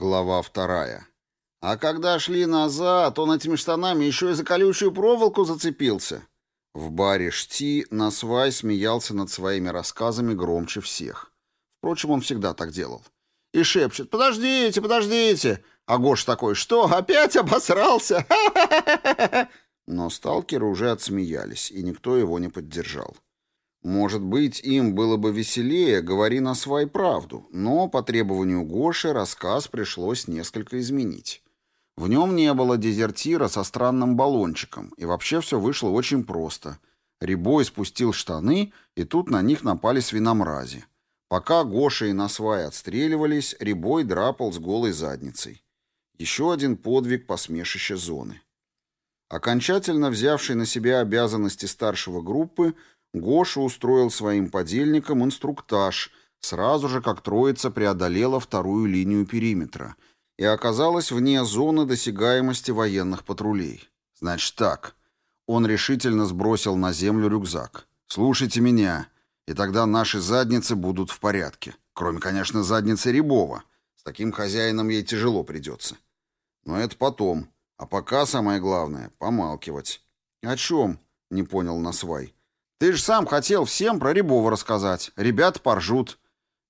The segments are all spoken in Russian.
Глава вторая. А когда шли назад, он этими штанами еще и за колючую проволоку зацепился. В баре «Шти» Насвай смеялся над своими рассказами громче всех. Впрочем, он всегда так делал. И шепчет «Подождите, подождите!» А Гош такой «Что, опять обосрался?» Но сталкеры уже отсмеялись, и никто его не поддержал. Может быть, им было бы веселее, говори на свой правду, но по требованию Гоши рассказ пришлось несколько изменить. В нем не было дезертира со странным баллончиком, и вообще все вышло очень просто. Рябой спустил штаны, и тут на них напали свиномрази. Пока Гоша и Насвай отстреливались, Рябой драпал с голой задницей. Еще один подвиг посмешища зоны. Окончательно взявший на себя обязанности старшего группы, Гоша устроил своим подельникам инструктаж, сразу же как троица преодолела вторую линию периметра и оказалась вне зоны досягаемости военных патрулей. Значит так. Он решительно сбросил на землю рюкзак. «Слушайте меня, и тогда наши задницы будут в порядке. Кроме, конечно, задницы Рябова. С таким хозяином ей тяжело придется. Но это потом. А пока самое главное — помалкивать». «О чем?» — не понял Насвай. Ты же сам хотел всем про Рябова рассказать. Ребята поржут.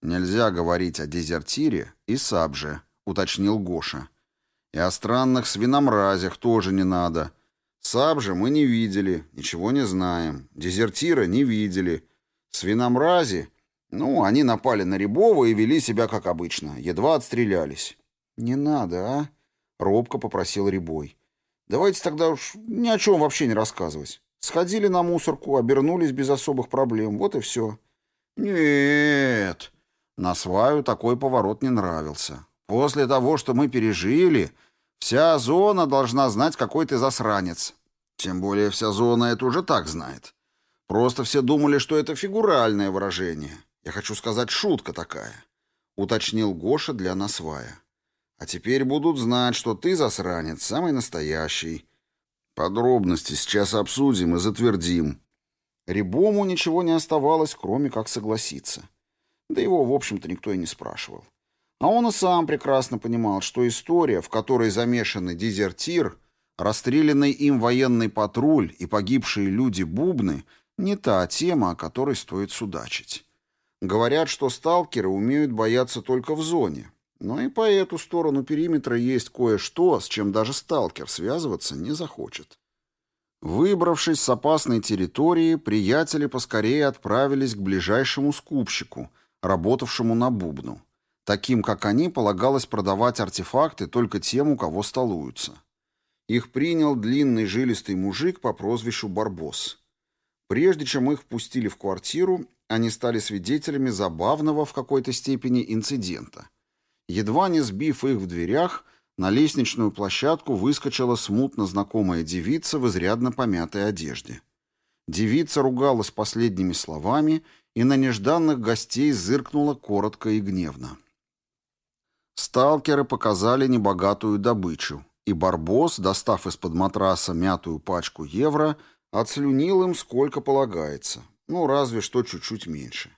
Нельзя говорить о дезертире и сабже, уточнил Гоша. И о странных свиномразях тоже не надо. Сабже мы не видели, ничего не знаем. Дезертира не видели. Свиномрази, ну, они напали на Рябова и вели себя как обычно, едва отстрелялись. Не надо, а? Робко попросил Рябой. Давайте тогда уж ни о чем вообще не рассказывать. Сходили на мусорку, обернулись без особых проблем. Вот и все. Нет. На сваю такой поворот не нравился. После того, что мы пережили, вся зона должна знать, какой ты засранец. Тем более вся зона это уже так знает. Просто все думали, что это фигуральное выражение. Я хочу сказать, шутка такая. Уточнил Гоша для насвая. А теперь будут знать, что ты засранец, самый настоящий. Подробности сейчас обсудим и затвердим. Рябому ничего не оставалось, кроме как согласиться. Да его, в общем-то, никто и не спрашивал. А он и сам прекрасно понимал, что история, в которой замешаны дезертир, расстрелянный им военный патруль и погибшие люди-бубны, не та тема, о которой стоит судачить. Говорят, что сталкеры умеют бояться только в зоне, но и по эту сторону периметра есть кое-что, с чем даже сталкер связываться не захочет. Выбравшись с опасной территории, приятели поскорее отправились к ближайшему скупщику, работавшему на бубну. Таким, как они, полагалось продавать артефакты только тем, у кого столуются. Их принял длинный жилистый мужик по прозвищу Барбос. Прежде чем их впустили в квартиру, они стали свидетелями забавного в какой-то степени инцидента – Едва не сбив их в дверях, на лестничную площадку выскочила смутно знакомая девица в изрядно помятой одежде. Девица ругалась последними словами и на нежданных гостей зыркнула коротко и гневно. Сталкеры показали небогатую добычу, и Барбос, достав из-под матраса мятую пачку евро, отслюнил им сколько полагается, ну разве что чуть-чуть меньше.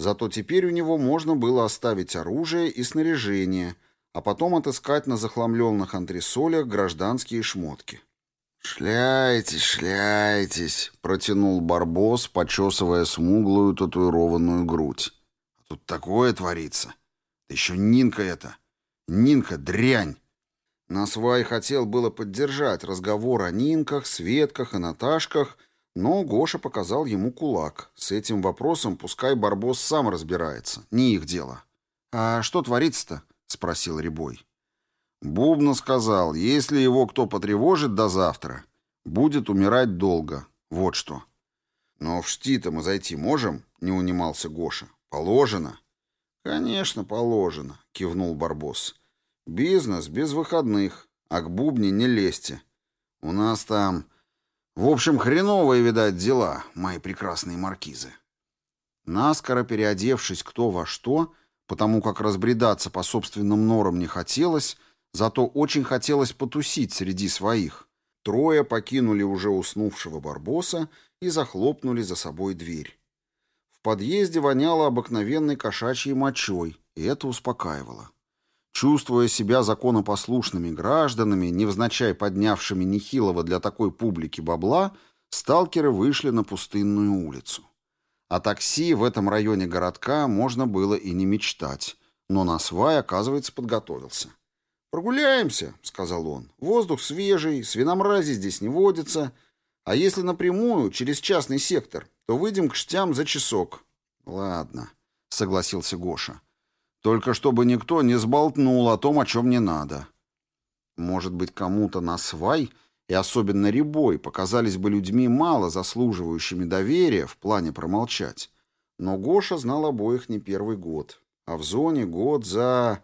Зато теперь у него можно было оставить оружие и снаряжение, а потом отыскать на захламленных антресолях гражданские шмотки. «Шляйтесь, шляйтесь», — протянул Барбос, почесывая смуглую татуированную грудь. «А тут такое творится. Да еще Нинка это. Нинка — дрянь». Насвай хотел было поддержать разговор о Нинках, Светках и Наташках — но Гоша показал ему кулак. С этим вопросом пускай Барбос сам разбирается. Не их дело. «А что творится-то?» — спросил Рябой. Бубна сказал, если его кто потревожит до завтра, будет умирать долго. Вот что. «Но в шти-то мы зайти можем?» — не унимался Гоша. «Положено». «Конечно, положено», — кивнул Барбос. «Бизнес без выходных, а к бубне не лезьте. У нас там в общем, хреновые, видать, дела, мои прекрасные маркизы. Наскоро переодевшись кто во что, потому как разбредаться по собственным норам не хотелось, зато очень хотелось потусить среди своих, трое покинули уже уснувшего Барбоса и захлопнули за собой дверь. В подъезде воняло обыкновенной кошачьей мочой, и это успокаивало. Чувствуя себя законопослушными гражданами, невзначай поднявшими нехилого для такой публики бабла, сталкеры вышли на пустынную улицу. О такси в этом районе городка можно было и не мечтать, но на свай, оказывается, подготовился. «Прогуляемся», — сказал он. «Воздух свежий, свиномрази здесь не водится. А если напрямую, через частный сектор, то выйдем к штям за часок». «Ладно», — согласился Гоша. «Только чтобы никто не сболтнул о том, о чем не надо». Может быть, кому-то на свай, и особенно Рябой, показались бы людьми мало заслуживающими доверия в плане промолчать. Но Гоша знал обоих не первый год. А в зоне год за...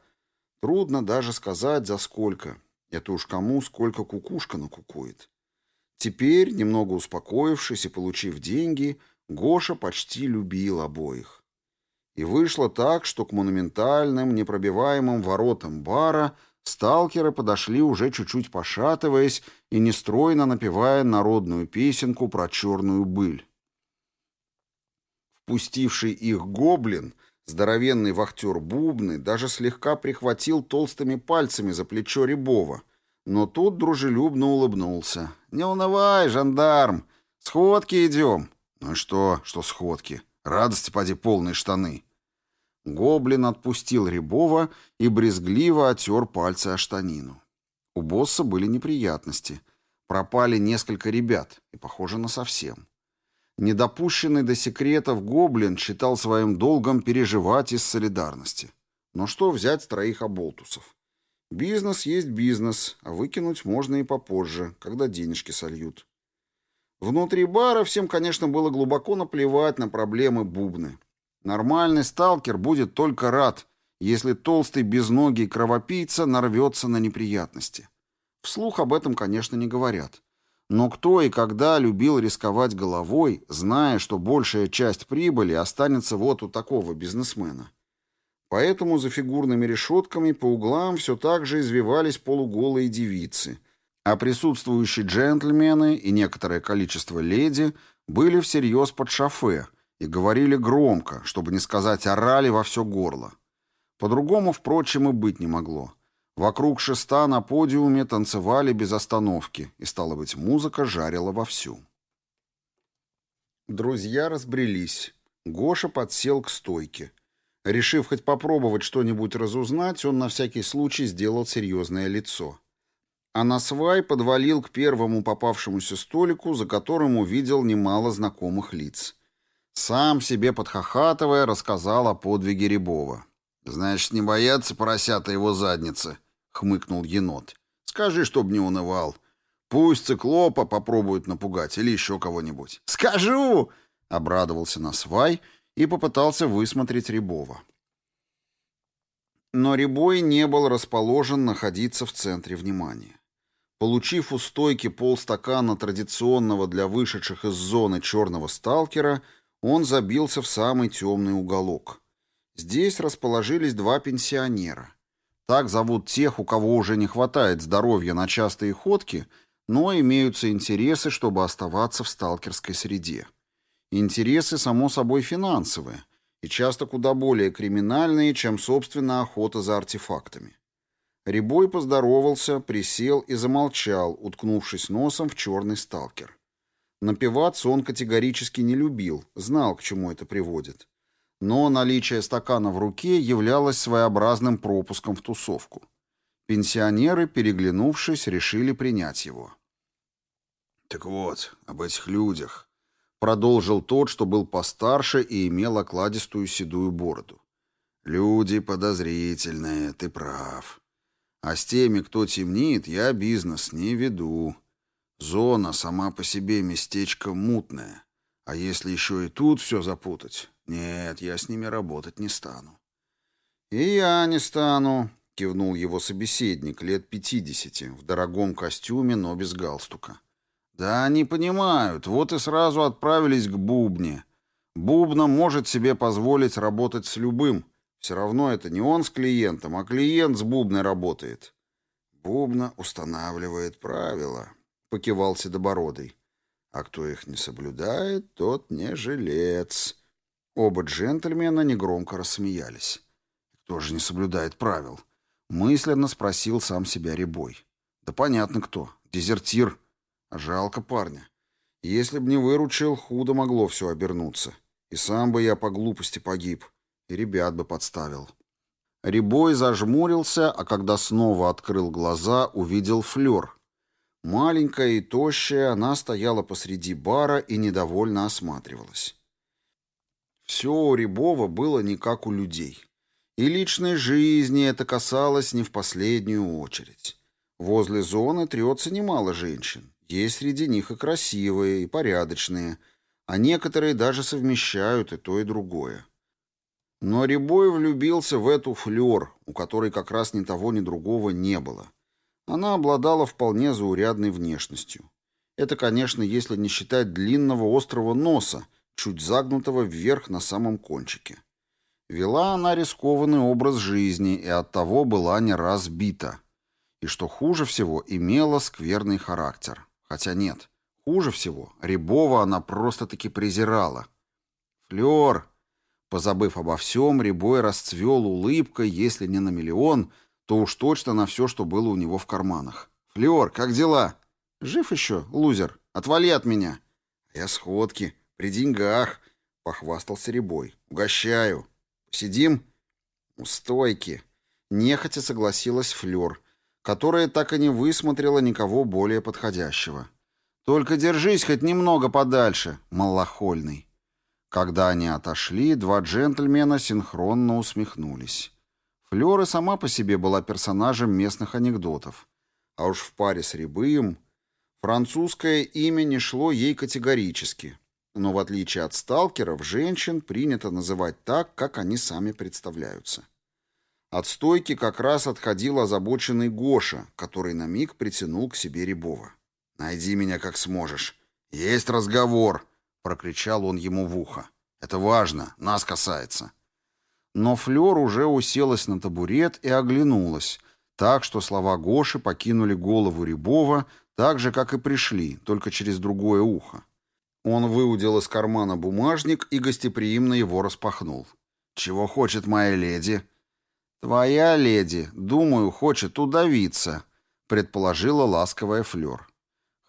Трудно даже сказать, за сколько. Это уж кому сколько кукушка накукует. Теперь, немного успокоившись и получив деньги, Гоша почти любил обоих. И вышло так, что к монументальным, непробиваемым воротам бара сталкеры подошли уже чуть-чуть пошатываясь и нестройно напевая народную песенку про черную быль. Впустивший их гоблин — Здоровенный вахтер Бубны даже слегка прихватил толстыми пальцами за плечо Рябова, но тут дружелюбно улыбнулся. «Не унывай, жандарм! Сходки идем!» «Ну и что, что сходки? Радости поди полные штаны!» Гоблин отпустил Рябова и брезгливо отер пальцы о штанину. У босса были неприятности. Пропали несколько ребят, и, похоже, на совсем. Недопущенный до секретов гоблин считал своим долгом переживать из солидарности. Но что взять с троих оболтусов? Бизнес есть бизнес, а выкинуть можно и попозже, когда денежки сольют. Внутри бара всем, конечно, было глубоко наплевать на проблемы бубны. Нормальный сталкер будет только рад, если толстый безногий кровопийца нарвется на неприятности. Вслух об этом, конечно, не говорят. Но кто и когда любил рисковать головой, зная, что большая часть прибыли останется вот у такого бизнесмена? Поэтому за фигурными решетками по углам все так же извивались полуголые девицы, а присутствующие джентльмены и некоторое количество леди были всерьез под шофе и говорили громко, чтобы не сказать орали во все горло. По-другому, впрочем, и быть не могло. Вокруг шеста на подиуме танцевали без остановки, и, стало быть, музыка жарила вовсю. Друзья разбрелись. Гоша подсел к стойке. Решив хоть попробовать что-нибудь разузнать, он на всякий случай сделал серьезное лицо. А на свай подвалил к первому попавшемуся столику, за которым увидел немало знакомых лиц. Сам себе подхохатывая, рассказал о подвиге Рябова. «Значит, не боятся поросята его задницы?» хмыкнул енот. «Скажи, чтоб не унывал. Пусть циклопа попробует напугать или еще кого-нибудь». «Скажу!» — обрадовался Насвай и попытался высмотреть Рябова. Но Рябой не был расположен находиться в центре внимания. Получив у стойки полстакана традиционного для вышедших из зоны черного сталкера, он забился в самый темный уголок. Здесь расположились два пенсионера. Так зовут тех, у кого уже не хватает здоровья на частые ходки, но имеются интересы, чтобы оставаться в сталкерской среде. Интересы, само собой, финансовые, и часто куда более криминальные, чем, собственно, охота за артефактами. Рябой поздоровался, присел и замолчал, уткнувшись носом в черный сталкер. Напиваться он категорически не любил, знал, к чему это приводит но наличие стакана в руке являлось своеобразным пропуском в тусовку. Пенсионеры, переглянувшись, решили принять его. «Так вот, об этих людях», — продолжил тот, что был постарше и имел окладистую седую бороду. «Люди подозрительные, ты прав. А с теми, кто темнит, я бизнес не веду. Зона сама по себе местечко мутное. А если еще и тут все запутать, нет, я с ними работать не стану. И я не стану, кивнул его собеседник лет пятидесяти, в дорогом костюме, но без галстука. Да они понимают, вот и сразу отправились к Бубне. Бубна может себе позволить работать с любым. Все равно это не он с клиентом, а клиент с Бубной работает. Бубна устанавливает правила, покивал Седобородый. А кто их не соблюдает, тот не жилец. Оба джентльмена негромко рассмеялись. Кто же не соблюдает правил? Мысленно спросил сам себя Рябой. Да понятно кто. Дезертир. Жалко парня. Если б не выручил, худо могло все обернуться. И сам бы я по глупости погиб. И ребят бы подставил. Рябой зажмурился, а когда снова открыл глаза, увидел флёр. Маленькая и тощая, она стояла посреди бара и недовольно осматривалась. Все у Рябова было не как у людей. И личной жизни это касалось не в последнюю очередь. Возле зоны трется немало женщин. Есть среди них и красивые, и порядочные, а некоторые даже совмещают и то, и другое. Но Рябой влюбился в эту флёр, у которой как раз ни того, ни другого не было. Она обладала вполне заурядной внешностью. Это, конечно, если не считать длинного острого носа, чуть загнутого вверх на самом кончике. Вела она рискованный образ жизни и оттого была не разбита. И что хуже всего, имела скверный характер. Хотя нет, хуже всего, Рябова она просто-таки презирала. «Флёр!» Позабыв обо всем, Рябой расцвел улыбкой, если не на миллион, то уж точно на все, что было у него в карманах. «Флёр, как дела?» «Жив еще, лузер? Отвали от меня!» «Я сходки, при деньгах», — похвастался Рябой. «Угощаю». Сидим у стойки. Нехотя согласилась Флёр, которая так и не высмотрела никого более подходящего. Только держись хоть немного подальше, малохольный. Когда они отошли, два джентльмена синхронно усмехнулись. Флёр и сама по себе была персонажем местных анекдотов. А уж в паре с Рябым французское имя не шло ей категорически. Но в отличие от сталкеров, женщин принято называть так, как они сами представляются. От стойки как раз отходил озабоченный Гоша, который на миг притянул к себе Рябова. «Найди меня как сможешь. Есть разговор!» — прокричал он ему в ухо. «Это важно, нас касается». Но Флёр уже уселась на табурет и оглянулась, так что слова Гоши покинули голову Рябова так же, как и пришли, только через другое ухо. Он выудил из кармана бумажник и гостеприимно его распахнул. «Чего хочет моя леди?» «Твоя леди, думаю, хочет удавиться», — предположила ласковая Флёр.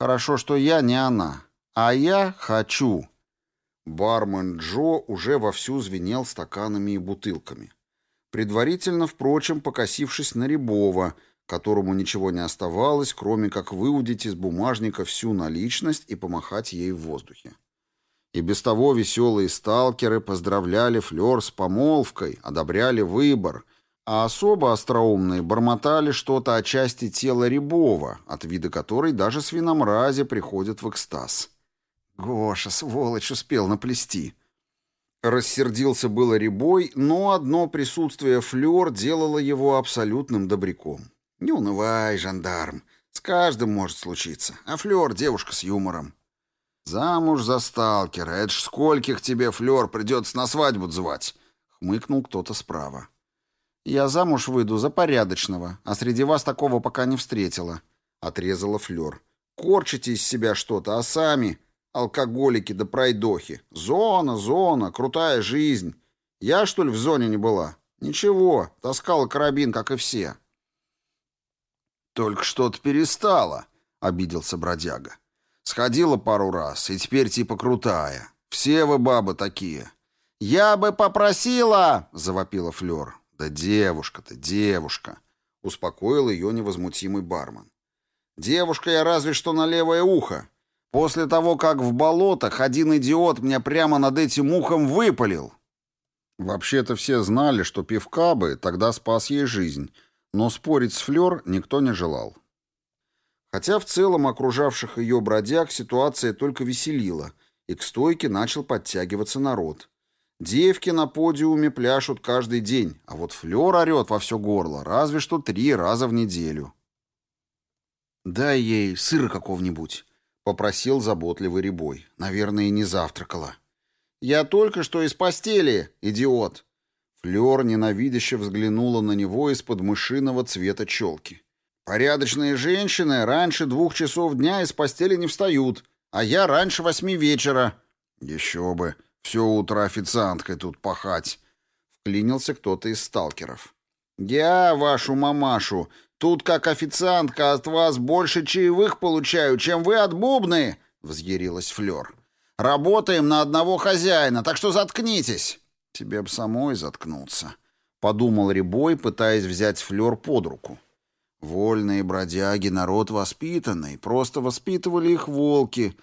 «Хорошо, что я не она, а я хочу». Бармен Джо уже вовсю звенел стаканами и бутылками. Предварительно, впрочем, покосившись на Рябова, которому ничего не оставалось, кроме как выудить из бумажника всю наличность и помахать ей в воздухе. И без того веселые сталкеры поздравляли Флёр с помолвкой, одобряли выбор, а особо остроумные бормотали что-то о части тела Рябова, от вида которой даже свиномрази приходят в экстаз. «Гоша, сволочь, успел наплести!» Рассердился было Рябой, но одно присутствие Флёр делало его абсолютным добряком. «Не унывай, жандарм. С каждым может случиться. А Флёр — девушка с юмором». «Замуж за сталкера. Это ж скольких тебе, Флёр, придется на свадьбу звать?» — хмыкнул кто-то справа. «Я замуж выйду за порядочного, а среди вас такого пока не встретила», — отрезала Флёр. «Корчите из себя что-то, а сами...» Алкоголики да пройдохи. Зона, зона, крутая жизнь. Я, что ли, в зоне не была? Ничего, таскала карабин, как и все. «Только что-то перестала», — обиделся бродяга. «Сходила пару раз, и теперь типа крутая. Все вы бабы такие». «Я бы попросила!» — завопила Флёр. «Да девушка-то, девушка!» — успокоил ее невозмутимый бармен. «Девушка я разве что на левое ухо. После того, как в болотах один идиот мне прямо над этим ухом выпалил». Вообще-то все знали, что пивка бы тогда спас ей жизнь — но спорить с Флёр никто не желал. Хотя в целом окружавших ее бродяг ситуация только веселила, и к стойке начал подтягиваться народ. Девки на подиуме пляшут каждый день, а вот Флёр орёт во все горло, разве что три раза в неделю. «Дай ей сыра какого-нибудь», — попросил заботливый Рябой. «Наверное, не завтракала». «Я только что из постели, идиот», Флёр ненавидяще взглянула на него из-под мышиного цвета челки. «Порядочные женщины раньше двух часов дня из постели не встают, а я раньше восьми вечера». «Еще бы, все утро официанткой тут пахать», — вклинился кто-то из сталкеров. «Я вашу мамашу. Тут как официантка от вас больше чаевых получаю, чем вы от бубны!» — взъярилась Флёр. «Работаем на одного хозяина, так что заткнитесь!» «Тебе б самой заткнуться», — подумал Рябой, пытаясь взять Флёр под руку. «Вольные бродяги — народ воспитанный, просто воспитывали их волки,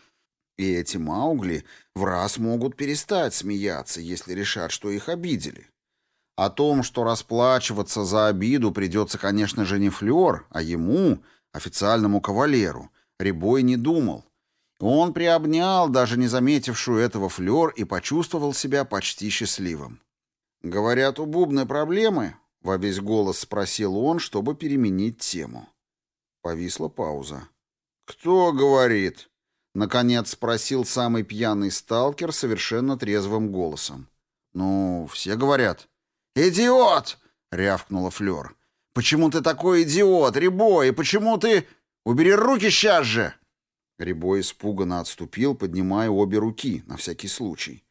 и эти Маугли в раз могут перестать смеяться, если решат, что их обидели. О том, что расплачиваться за обиду придется, конечно же, не Флёр, а ему, официальному кавалеру, Рябой не думал. Он приобнял даже не заметившую этого Флёр и почувствовал себя почти счастливым. «Говорят, у Бубны проблемы?» — во весь голос спросил он, чтобы переменить тему. Повисла пауза. «Кто говорит?» — наконец спросил самый пьяный сталкер совершенно трезвым голосом. «Ну, все говорят». «Идиот!» — рявкнула Флёр. «Почему ты такой идиот, Рябой? Почему ты... Убери руки сейчас же!» Рябой испуганно отступил, поднимая обе руки, на всякий случай.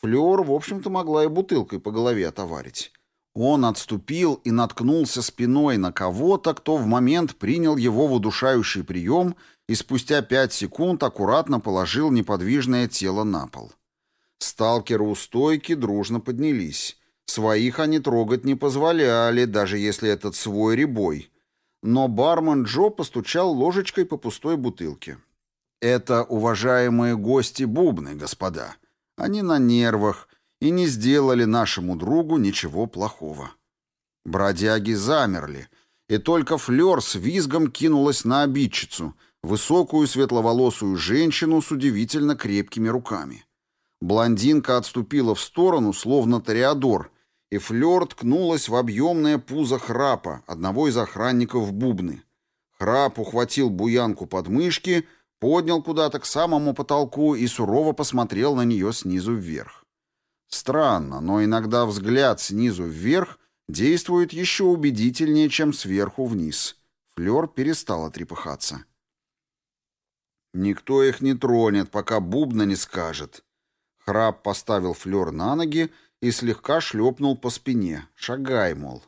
Флёр, в общем-то, могла и бутылкой по голове отоварить. Он отступил и наткнулся спиной на кого-то, кто в момент принял его в удушающий прием и спустя пять секунд аккуратно положил неподвижное тело на пол. Сталкеры у стойки дружно поднялись. Своих они трогать не позволяли, даже если этот свой ребой. Но бармен Джо постучал ложечкой по пустой бутылке. «Это уважаемые гости Бубны, господа. Они на нервах и не сделали нашему другу ничего плохого». Бродяги замерли, и только Флёр с визгом кинулась на обидчицу, высокую светловолосую женщину с удивительно крепкими руками. Блондинка отступила в сторону, словно тореадор, и Флёр ткнулась в объемное пузо храпа, одного из охранников бубны. Храп ухватил буянку под мышки, поднял куда-то к самому потолку и сурово посмотрел на нее снизу вверх. Странно, но иногда взгляд снизу вверх действует еще убедительнее, чем сверху вниз. Флёр перестала трепыхаться. «Никто их не тронет, пока бубна не скажет». Храп поставил Флёр на ноги и слегка шлепнул по спине. «Шагай, мол».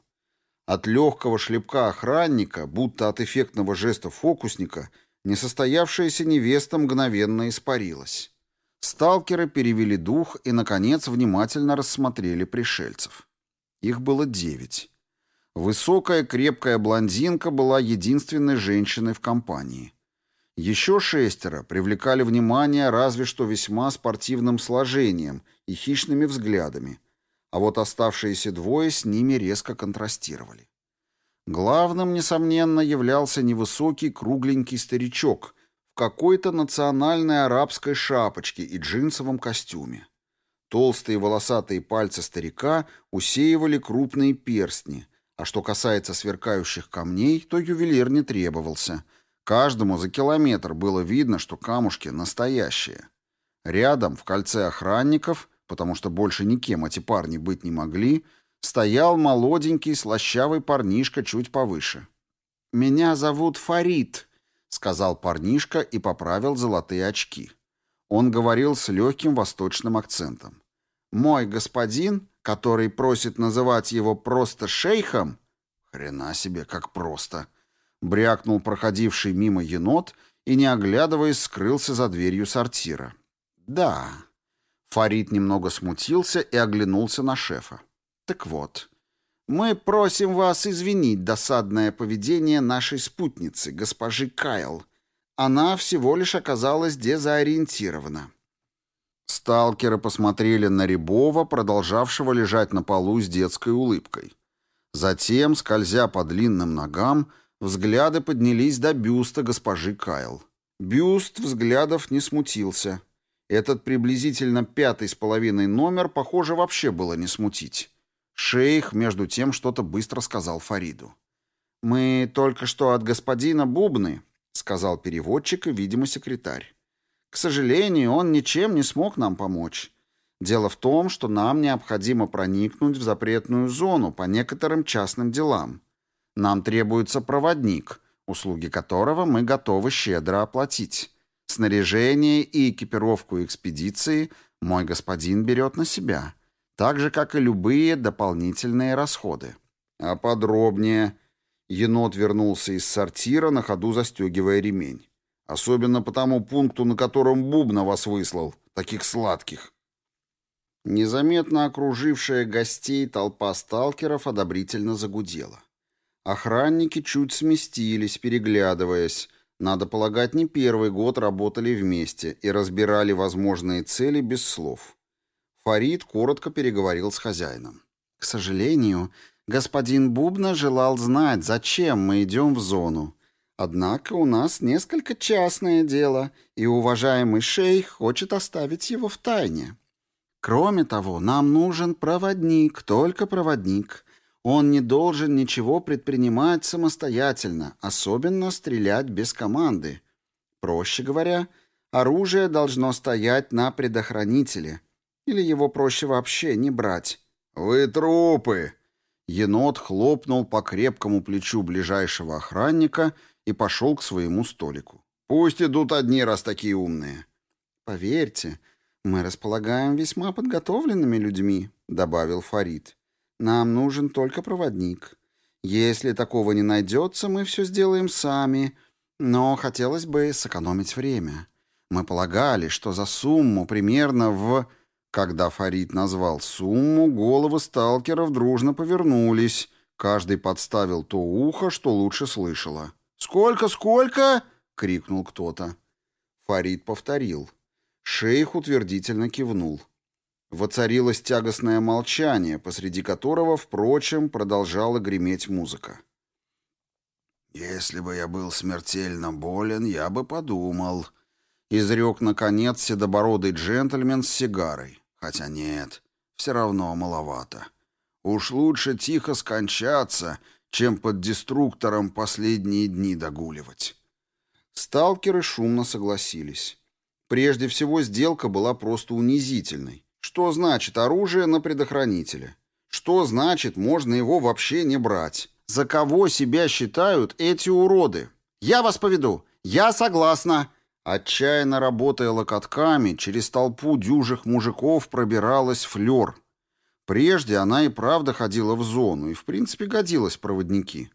От легкого шлепка охранника, будто от эффектного жеста фокусника, несостоявшаяся невеста мгновенно испарилась. Сталкеры перевели дух и, наконец, внимательно рассмотрели пришельцев. Их было девять. Высокая крепкая блондинка была единственной женщиной в компании. Еще шестеро привлекали внимание разве что весьма спортивным сложением и хищными взглядами, а вот оставшиеся двое с ними резко контрастировали. Главным, несомненно, являлся невысокий кругленький старичок в какой-то национальной арабской шапочке и джинсовом костюме. Толстые волосатые пальцы старика усеивали крупные перстни, а что касается сверкающих камней, то ювелир не требовался — Каждому за километр было видно, что камушки настоящие. Рядом, в кольце охранников, потому что больше никем эти парни быть не могли, стоял молоденький слащавый парнишка чуть повыше. «Меня зовут Фарид», — сказал парнишка и поправил золотые очки. Он говорил с легким восточным акцентом. «Мой господин, который просит называть его просто шейхом...» «Хрена себе, как просто!» Брякнул проходивший мимо енот и, не оглядываясь, скрылся за дверью сортира. «Да». Фарид немного смутился и оглянулся на шефа. «Так вот, мы просим вас извинить досадное поведение нашей спутницы, госпожи Кайл. Она всего лишь оказалась дезориентирована». Сталкеры посмотрели на Рябова, продолжавшего лежать на полу с детской улыбкой. Затем, скользя по длинным ногам, Взгляды поднялись до бюста госпожи Кайл. Бюст взглядов не смутился. Этот приблизительно пятый с половиной номер, похоже, вообще было не смутить. Шейх, между тем, что-то быстро сказал Фариду. «Мы только что от господина Бубны», — сказал переводчик и, видимо, секретарь. «К сожалению, он ничем не смог нам помочь. Дело в том, что нам необходимо проникнуть в запретную зону по некоторым частным делам. Нам требуется проводник, услуги которого мы готовы щедро оплатить. Снаряжение и экипировку экспедиции мой господин берет на себя, так же, как и любые дополнительные расходы. А подробнее. Енот вернулся из сортира, на ходу застегивая ремень. Особенно по тому пункту, на котором Бубна вас выслал, таких сладких. Незаметно окружившая гостей толпа сталкеров одобрительно загудела. Охранники чуть сместились, переглядываясь. Надо полагать, не первый год работали вместе и разбирали возможные цели без слов. Фарид коротко переговорил с хозяином. «К сожалению, господин Бубна желал знать, зачем мы идем в зону. Однако у нас несколько частное дело, и уважаемый шейх хочет оставить его в тайне. Кроме того, нам нужен проводник, только проводник. Он не должен ничего предпринимать самостоятельно, особенно стрелять без команды. Проще говоря, оружие должно стоять на предохранителе. Или его проще вообще не брать. «Вы трупы!» Енот хлопнул по крепкому плечу ближайшего охранника и пошел к своему столику. «Пусть идут одни, раз такие умные». «Поверьте, мы располагаем весьма подготовленными людьми», — добавил Фарид. Нам нужен только проводник. Если такого не найдется, мы все сделаем сами, но хотелось бы сэкономить время. Мы полагали, что за сумму примерно в... Когда Фарид назвал сумму, головы сталкеров дружно повернулись. Каждый подставил то ухо, что лучше слышало. «Сколько, сколько?» — крикнул кто-то. Фарид повторил. Шейх утвердительно кивнул. Воцарилось тягостное молчание, посреди которого, впрочем, продолжала греметь музыка. «Если бы я был смертельно болен, я бы подумал», — изрек, наконец, седобородый джентльмен с сигарой. «Хотя нет, все равно маловато. Уж лучше тихо скончаться, чем под деструктором последние дни догуливать». Сталкеры шумно согласились. Прежде всего, сделка была просто унизительной. Что значит оружие на предохранителе? Что значит можно его вообще не брать? За кого себя считают эти уроды? Я вас поведу. Я согласна. Отчаянно работая локотками, через толпу дюжих мужиков пробиралась флёр. Прежде она и правда ходила в зону и, в принципе, годилась проводники.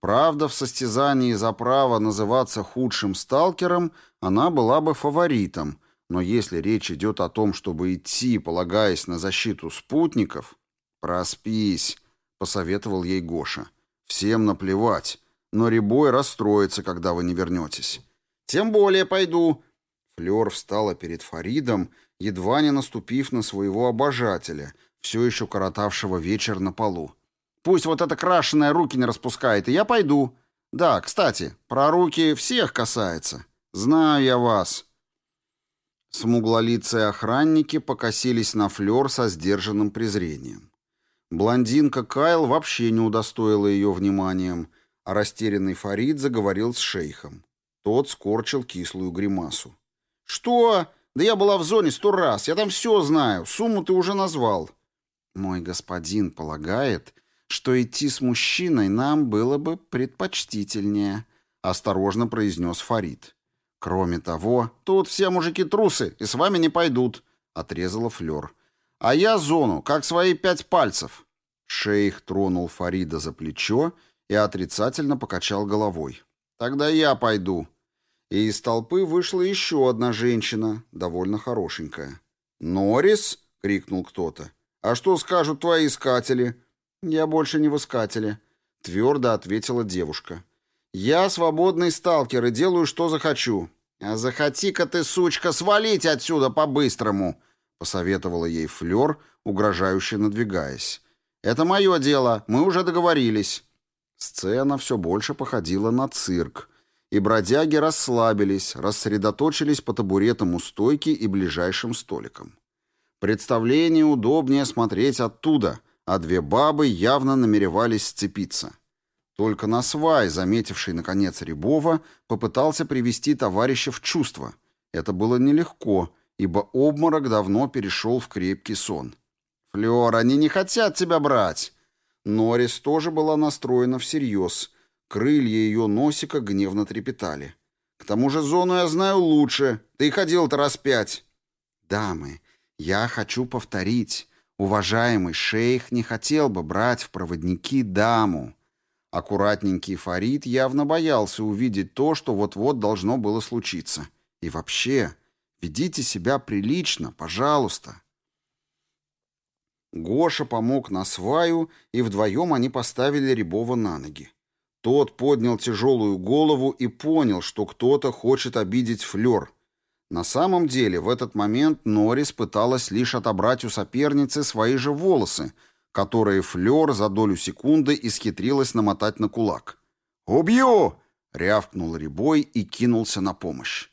Правда, в состязании за право называться худшим сталкером она была бы фаворитом, но если речь идет о том, чтобы идти, полагаясь на защиту спутников, проспись, посоветовал ей Гоша. Всем наплевать, но Рябой расстроится, когда вы не вернетесь. Тем более пойду. Флёр встала перед Фаридом, едва не наступив на своего обожателя, все еще коротавшего вечер на полу. Пусть вот эта крашеная руки не распускает, и я пойду. Да, кстати, про руки всех касается. Знаю я вас. Смуглолицые охранники покосились на Флёр со сдержанным презрением. Блондинка Кайл вообще не удостоила ее вниманием, а растерянный Фарид заговорил с шейхом. Тот скорчил кислую гримасу. «Что? Да я была в зоне сто раз, я там все знаю, сумму ты уже назвал». «Мой господин полагает, что идти с мужчиной нам было бы предпочтительнее», — осторожно произнес Фарид. «Кроме того, тут все мужики трусы и с вами не пойдут», — отрезала Флёр. «А я зону, как свои пять пальцев». Шейх тронул Фарида за плечо и отрицательно покачал головой. «Тогда я пойду». И из толпы вышла еще одна женщина, довольно хорошенькая. «Норрис?» — крикнул кто-то. «А что скажут твои искатели?» «Я больше не в искателе», — твердо ответила девушка. «Я свободный сталкер и делаю, что захочу. А захоти-ка ты, сучка, свалить отсюда по-быстрому!» — посоветовала ей Флёр, угрожающе надвигаясь. «Это мое дело, мы уже договорились». Сцена все больше походила на цирк, и бродяги расслабились, рассредоточились по табуретам у стойки и ближайшим столикам. Представление удобнее смотреть оттуда, а две бабы явно намеревались сцепиться. Только на свай, заметивший, наконец, Рябова, попытался привести товарища в чувство. Это было нелегко, ибо обморок давно перешел в крепкий сон. «Флёр, они не хотят тебя брать!» Норрис тоже была настроена всерьез. Крылья ее носика гневно трепетали. «К тому же зону я знаю лучше. Ты ходил-то раз пять». «Дамы, я хочу повторить. Уважаемый шейх не хотел бы брать в проводники даму. Аккуратненький Фарид явно боялся увидеть то, что вот-вот должно было случиться. И вообще, ведите себя прилично, пожалуйста. Гоша помог на сваю, и вдвоем они поставили Рябова на ноги. Тот поднял тяжелую голову и понял, что кто-то хочет обидеть Флёр. На самом деле, в этот момент Норрис пыталась лишь отобрать у соперницы свои же волосы, которые Флёр за долю секунды исхитрилась намотать на кулак. «Убью!» — рявкнул Рябой и кинулся на помощь.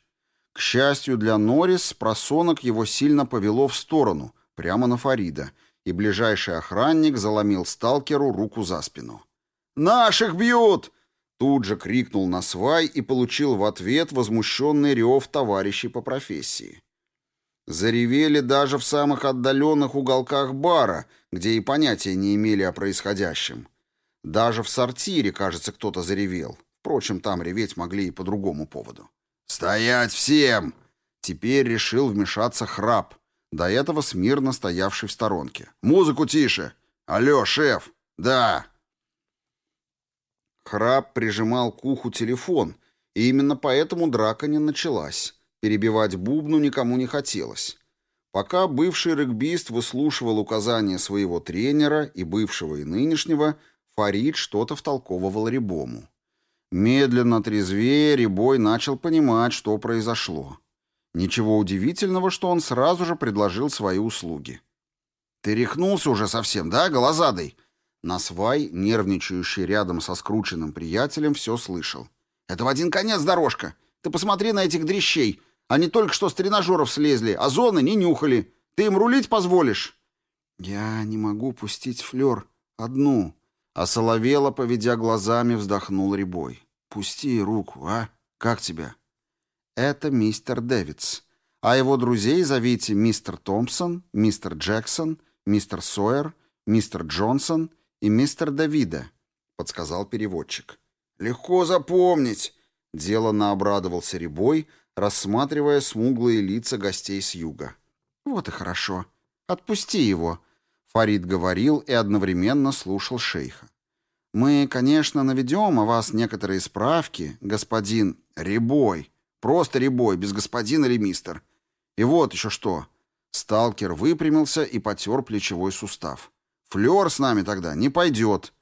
К счастью для Норрис, просонок его сильно повело в сторону, прямо на Фарида, и ближайший охранник заломил сталкеру руку за спину. «Наших бьют!» Тут же крикнул на свай и получил в ответ возмущенный рев товарищей по профессии. Заревели даже в самых отдаленных уголках бара, где и понятия не имели о происходящем. Даже в сортире, кажется, кто-то заревел. Впрочем, там реветь могли и по другому поводу. «Стоять всем!» Теперь решил вмешаться храп, до этого смирно стоявший в сторонке. «Музыку тише! Алло, шеф! Да!» Храп прижимал к уху телефон, и именно поэтому драка не началась. Перебивать бубну никому не хотелось. Пока бывший регбист выслушивал указания своего тренера и бывшего и нынешнего, Фарид что-то втолковывал Рябому. Медленно трезвее Рябой начал понимать, что произошло. Ничего удивительного, что он сразу же предложил свои услуги. «Ты рехнулся уже совсем, да, голозадый?» Насвай, нервничающий рядом со скрученным приятелем, все слышал. «Это в один конец дорожка. Ты посмотри на этих дрищей. Они только что с тренажеров слезли, а зоны не нюхали. Ты им рулить позволишь?» «Я не могу пустить флер. Одну». А Соловела, поведя глазами, вздохнул Рябой. «Пусти руку, а? Как тебя?» Это мистер Дэвидс. А его друзей зовите мистер Томпсон, мистер Джексон, мистер Сойер, мистер Джонсон и мистер Давида, подсказал переводчик. Легко запомнить, делано обрадовался Рябой, рассматривая смуглые лица гостей с юга. Вот и хорошо. Отпусти его, Фарид говорил и одновременно слушал шейха. Мы, конечно, наведем о вас некоторые справки, господин Рябой, Просто ребой, без господина или мистер. И вот еще что. Сталкер выпрямился и потер плечевой сустав. Флер с нами тогда не пойдет.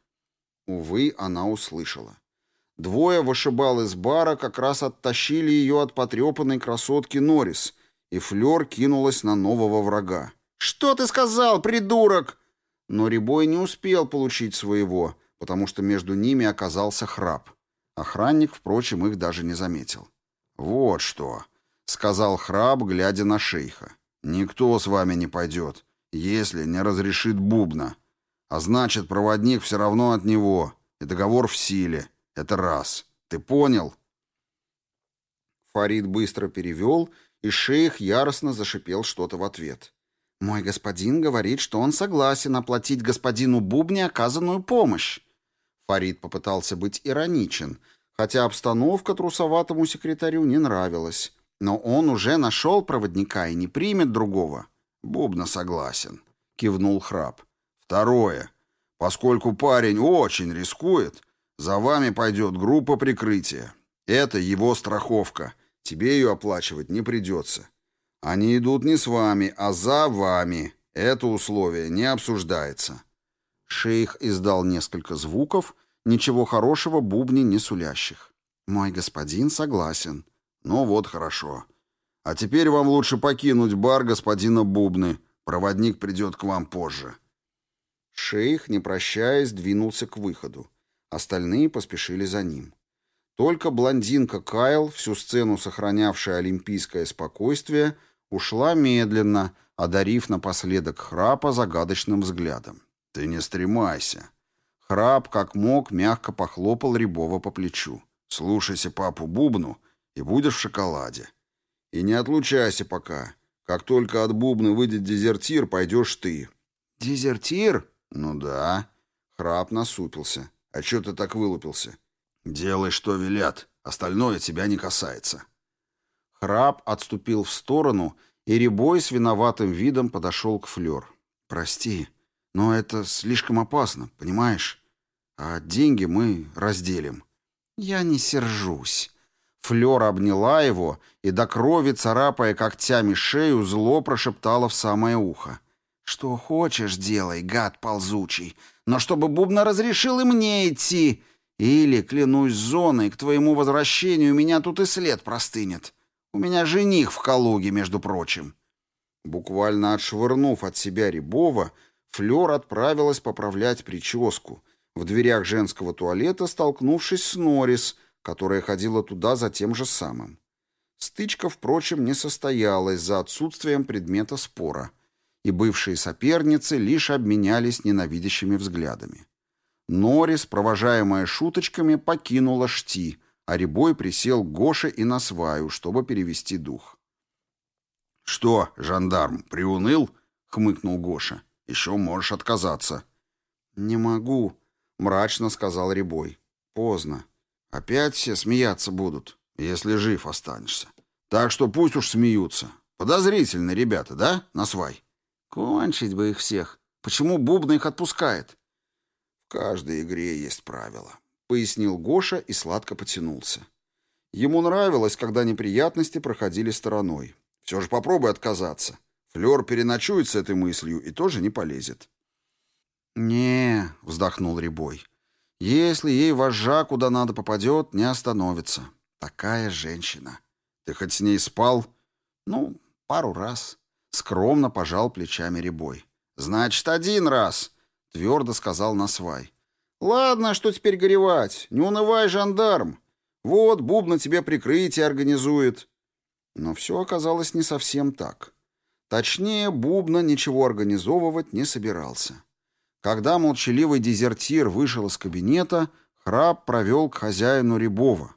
Увы, она услышала. Двое вышибал из бара как раз оттащили ее от потрепанной красотки Норрис, и Флер кинулась на нового врага. «Что ты сказал, придурок?» Но Рябой не успел получить своего, потому что между ними оказался храп. Охранник, впрочем, их даже не заметил. «Вот что», — сказал Храб, глядя на шейха. «Никто с вами не пойдет, если не разрешит Бубна. А значит, проводник все равно от него, и договор в силе. Это раз. Ты понял?» Фарид быстро перевел, и шейх яростно зашипел что-то в ответ. «Мой господин говорит, что он согласен оплатить господину Бубне оказанную помощь». Фарид попытался быть ироничен, хотя обстановка трусоватому секретарю не нравилась. Но он уже нашел проводника и не примет другого. Бубна согласен, кивнул храп. Второе. Поскольку парень очень рискует, за вами пойдет группа прикрытия. Это его страховка. Тебе ее оплачивать не придется. Они идут не с вами, а за вами. Это условие не обсуждается. Шейх издал несколько звуков, Ничего хорошего бубни не сулящих. Мой господин согласен. Ну вот хорошо. А теперь вам лучше покинуть бар господина Бубны. Проводник придет к вам позже. Шейх, не прощаясь, двинулся к выходу. Остальные поспешили за ним. Только блондинка Кайл, всю сцену сохранявшая олимпийское спокойствие, ушла медленно, одарив напоследок храпа загадочным взглядом. «Ты не стремайся. Храп, как мог, мягко похлопал Рябова по плечу. «Слушайся папу Бубну, и будешь в шоколаде. И не отлучайся пока. Как только от Бубны выйдет дезертир, пойдешь ты». «Дезертир?» «Ну да». Храп насупился. «А чё ты так вылупился?» «Делай, что велят. Остальное тебя не касается». Храп отступил в сторону, и Рябой с виноватым видом подошел к Флёр. «Прости, но это слишком опасно, понимаешь? А деньги мы разделим». «Я не сержусь». Флёр обняла его и до крови, царапая когтями шею, зло прошептала в самое ухо. «Что хочешь, делай, гад ползучий, но чтобы Бубна разрешил и мне идти. Или, клянусь зоной, к твоему возвращению меня тут и след простынет. У меня жених в Калуге, между прочим». Буквально отшвырнув от себя Рябова, Флёр отправилась поправлять прическу, в дверях женского туалета столкнувшись с Норрис, которая ходила туда за тем же самым. Стычка, впрочем, не состоялась за отсутствием предмета спора, и бывшие соперницы лишь обменялись ненавидящими взглядами. Норрис, провожаемая шуточками, покинула шти, а Рябой присел к Гоше и на сваю, чтобы перевести дух. «Что, жандарм, приуныл?» — хмыкнул Гоша. «Еще можешь отказаться». «Не могу», — мрачно сказал Рябой. «Поздно. Опять все смеяться будут, если жив останешься. Так что пусть уж смеются. Подозрительные ребята, да, Насвай? Кончить бы их всех. Почему Бубна их отпускает? В каждой игре есть правила, пояснил Гоша и сладко потянулся. Ему нравилось, когда неприятности проходили стороной. Все же попробуй отказаться. Флёр переночует с этой мыслью и тоже не полезет. «Не», — вздохнул Рябой, если ей вожжа куда надо попадет, не остановится. Такая женщина. Ты хоть с ней спал? Ну, пару раз. Скромно пожал плечами Рябой. Значит, один раз, твердо сказал Насвай. Ладно, что теперь горевать? Не унывай, жандарм. Вот, Бубна тебе прикрытие организует. Но все оказалось не совсем так. Точнее, Бубна ничего организовывать не собирался. Когда молчаливый дезертир вышел из кабинета, храп провел к хозяину Рябова.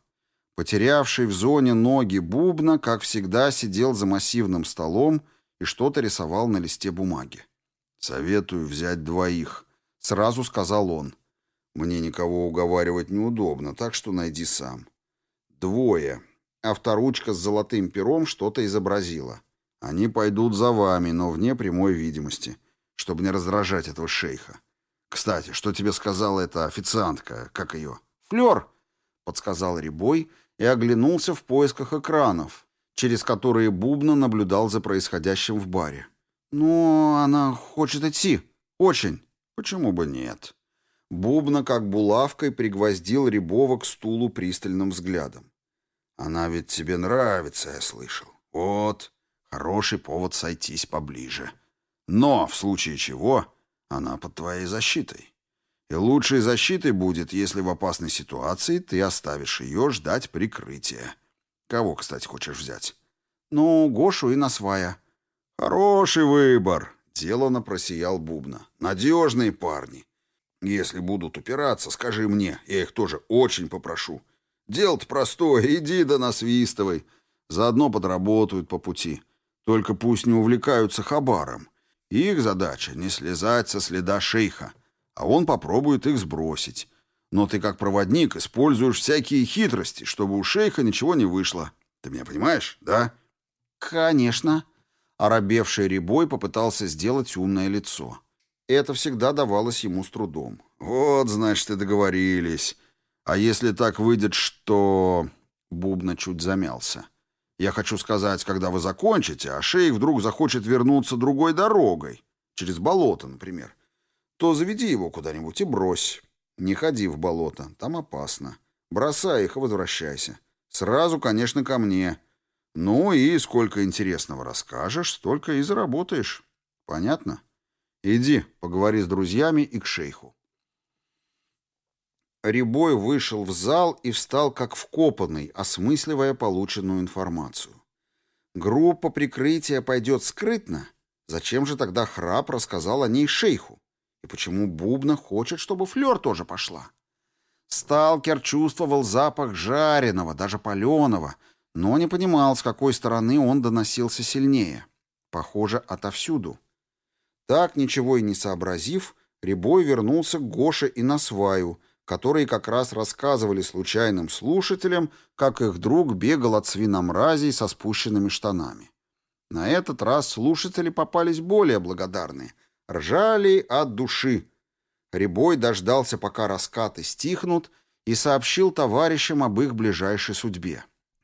Потерявший в зоне ноги бубна, как всегда, сидел за массивным столом и что-то рисовал на листе бумаги. «Советую взять двоих», — сразу сказал он. «Мне никого уговаривать неудобно, так что найди сам». «Двое». Авторучка с золотым пером что-то изобразила. «Они пойдут за вами, но вне прямой видимости чтобы не раздражать этого шейха. Кстати, что тебе сказала эта официантка, как ее? Флёр, подсказал Рябой и оглянулся в поисках экранов, через которые Бубна наблюдал за происходящим в баре. «Ну, она хочет идти. Очень. Почему бы нет?» Бубна, как булавкой, пригвоздил Рябова к стулу пристальным взглядом. «Она ведь тебе нравится, я слышал. Вот, хороший повод сойтись поближе». Но, в случае чего, она под твоей защитой. И лучшей защитой будет, если в опасной ситуации ты оставишь ее ждать прикрытия. Кого, кстати, хочешь взять? Ну, Гошу и Насвая. Хороший выбор, делано просиял Бубна. Надежные парни. Если будут упираться, скажи мне, я их тоже очень попрошу. Дело-то простое, иди да насвистывай. Заодно подработают по пути. Только пусть не увлекаются хабаром. Их задача — не слезать со следа шейха, а он попробует их сбросить. Но ты как проводник используешь всякие хитрости, чтобы у шейха ничего не вышло. Ты меня понимаешь, да? Конечно. Оробевший Рябой попытался сделать умное лицо. Это всегда давалось ему с трудом. Вот, значит, и договорились. А если так выйдет, что... Бубна чуть замялся. Я хочу сказать, когда вы закончите, а шейх вдруг захочет вернуться другой дорогой, через болото, например, то заведи его куда-нибудь и брось. Не ходи в болото, там опасно. Бросай их и возвращайся. Сразу, конечно, ко мне. Ну и сколько интересного расскажешь, столько и заработаешь. Понятно? Иди, поговори с друзьями и к шейху. Рябой вышел в зал и встал как вкопанный, осмысливая полученную информацию. Группа прикрытия пойдет скрытно? Зачем же тогда Храп рассказал о ней шейху? И почему Бубна хочет, чтобы Флёр тоже пошла? Сталкер чувствовал запах жареного, даже паленого, но не понимал, с какой стороны он доносился сильнее. Похоже, отовсюду. Так, ничего и не сообразив, Рябой вернулся к Гоше и Насваю, которые как раз рассказывали случайным слушателям, как их друг бегал от свиномразей со спущенными штанами. На этот раз слушатели попались более благодарные. Ржали от души. Рябой дождался, пока раскаты стихнут, и сообщил товарищам об их ближайшей судьбе.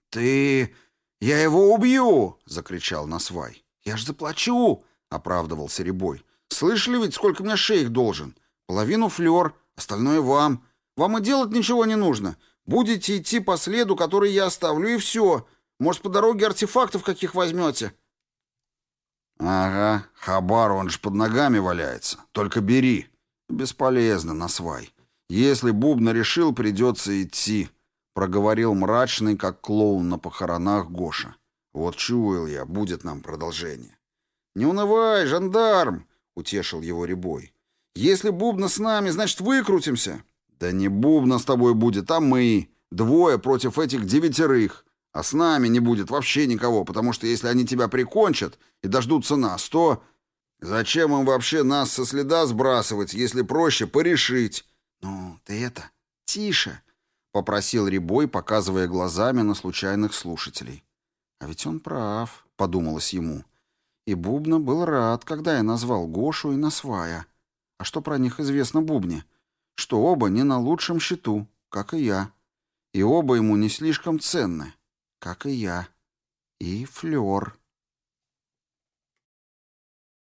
«Ты... я его убью!» — закричал Насвай. «Я ж заплачу!» — оправдывался Рябой. «Слышали ведь, сколько мне шейх должен? Половину флер, остальное вам. Вам и делать ничего не нужно. Будете идти по следу, который я оставлю, и все. Может, по дороге артефактов каких возьмете?» «Ага, хабар, он же под ногами валяется. Только бери». «Бесполезно, Насвай. Если Бубна решил, придется идти», — проговорил мрачный, как клоун на похоронах Гоша. «Вот чуял я, будет нам продолжение». «Не унывай, жандарм!» — утешил его Рябой. «Если Бубна с нами, значит, выкрутимся». «Да не Бубна с тобой будет, а мы. Двое против этих девятерых. А с нами не будет вообще никого, потому что если они тебя прикончат и дождутся нас, то... Зачем им вообще нас со следа сбрасывать, если проще порешить? Ну, ты это, тише, — попросил Рябой, показывая глазами на случайных слушателей. А ведь он прав, — подумалось ему. И Бубна был рад, когда я назвал Гошу и Насвая. А что про них известно Бубне? Что оба не на лучшем счету, как и я. И оба ему не слишком ценны как и я. И Флёр.